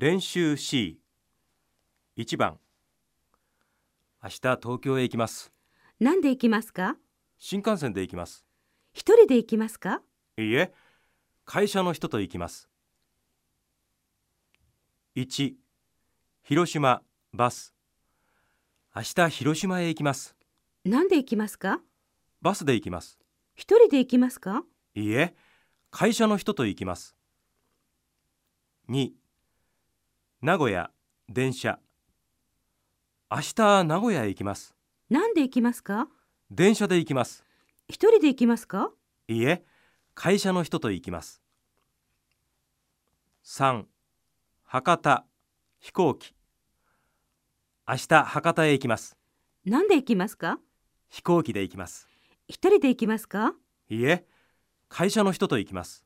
練習 C1 番。明日東京へ行きます。何で行きますか？新幹線で行きます。一人で行きますか？いいえ会社の人と行きます。1広島バス。明日広島へ行きます。何で行きますか？バスで行きます。一人で行きますか？いいえ会社の人と行きます。2名古屋電車。明日名古屋へ行きます。何で行きますか？電車で行きます。一人で行きますか？いいえ会社の人と行きます。3博多飛行機。明日博多へ行きます。何で行きますか？飛行機で行きます。一人で行きますか？いいえ会社の人と行きます